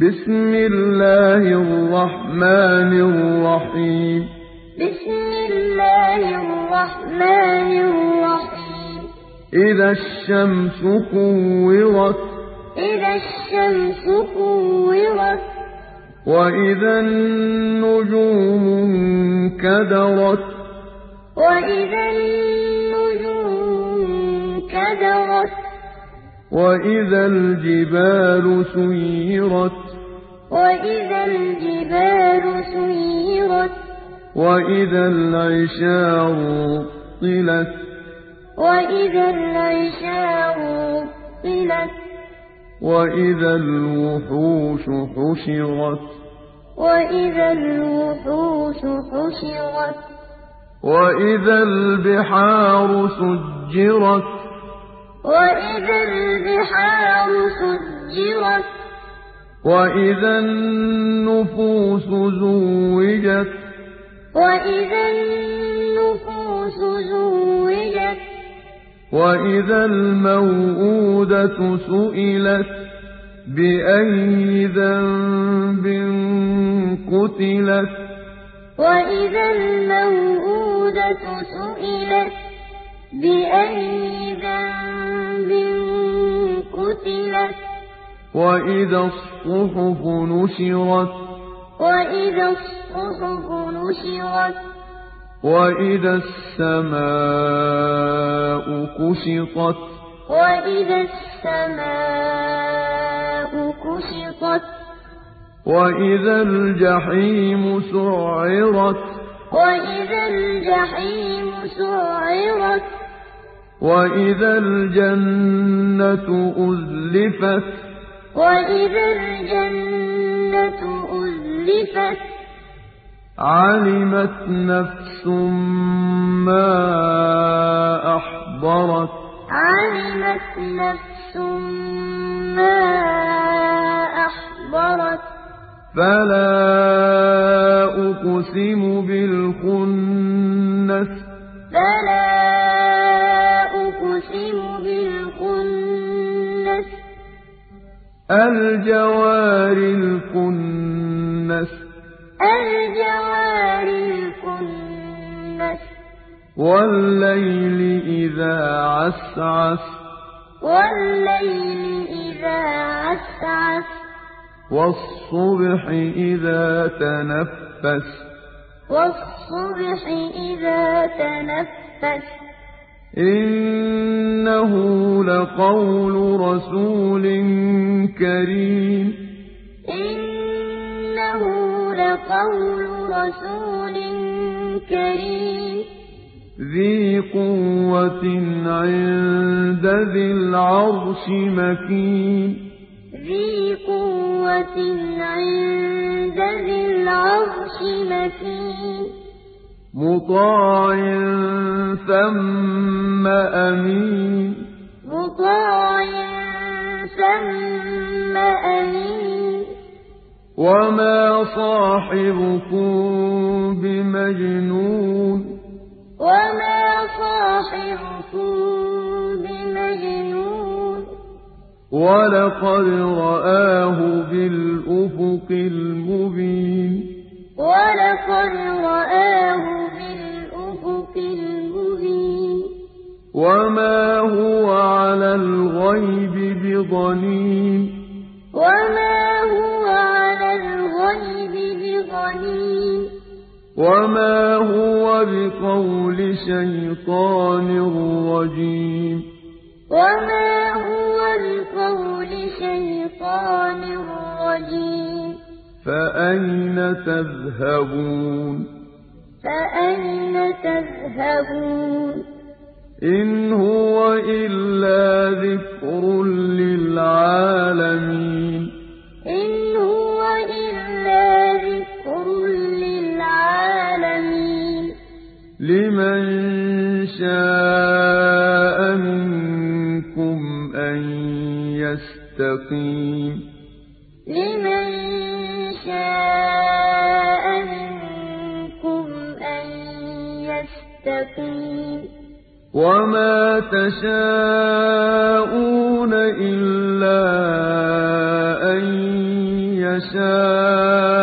بسم الله الرحمن الرحيم بسم الله الرحمن الرحيم إذا الشمس كورت إذا الشمس كورت وإذا النجوم انكدرت وإذا النجوم انكدرت وإذا الجبال سيرت وإذا الجبال سيرت وإذا العشار طلت وإذا العشار طلت وإذا الوحوش حشرت وإذا الوحوش حشرت وإذا البحار سجرت وإذا البحار سجرت. وإذا النفوس زوجت. وإذا النفوس زوجت. وإذا الموءودة سئلت. بأي ذنب قتلت. وإذا الموءودة سئلت. بأي ذنب قتلت وإذا الصحف نشرت وإذا الصحف نشرت وإذا السماء كشطت وإذا السماء كشطت وإذا الجحيم سعرت وإذا الجحيم سعرت وإذا الجنة أزلفت وإذا الجنة أزلفت علمت نفس ما أحضرت علمت نفس ما أحضرت فلا أقسم بالخنس فلا الجوار الكنس. الجوار الكنس. والليل إذا عسعس. والليل إذا عسعس. والصبح إذا تنفس. والصبح إذا تنفس. إنه لقول رسول كريم. إنه لقول رسول كريم. ذي قوة عند ذي العرش مكين. ذي قوة عند ذي العرش مكين. مطاع ثم أمين مطاع ثم أمين وما صاحبكم بمجنون وما صاحبكم بمجنون ولقد رآه بالأفق المبين ولقد رآه وما هو على الغيب بضنين وما هو على الغيب بضنين وما هو بقول شيطان رجيم وما هو بقول شيطان رجيم فأين تذهبون فأين تذهبون إن هو إلا ذكر للعالمين إن هو إلا ذكر للعالمين لمن شاء منكم أن يستقيم لمن شاء منكم أن يستقيم وما تشاءون إلا أن يَشَاءَ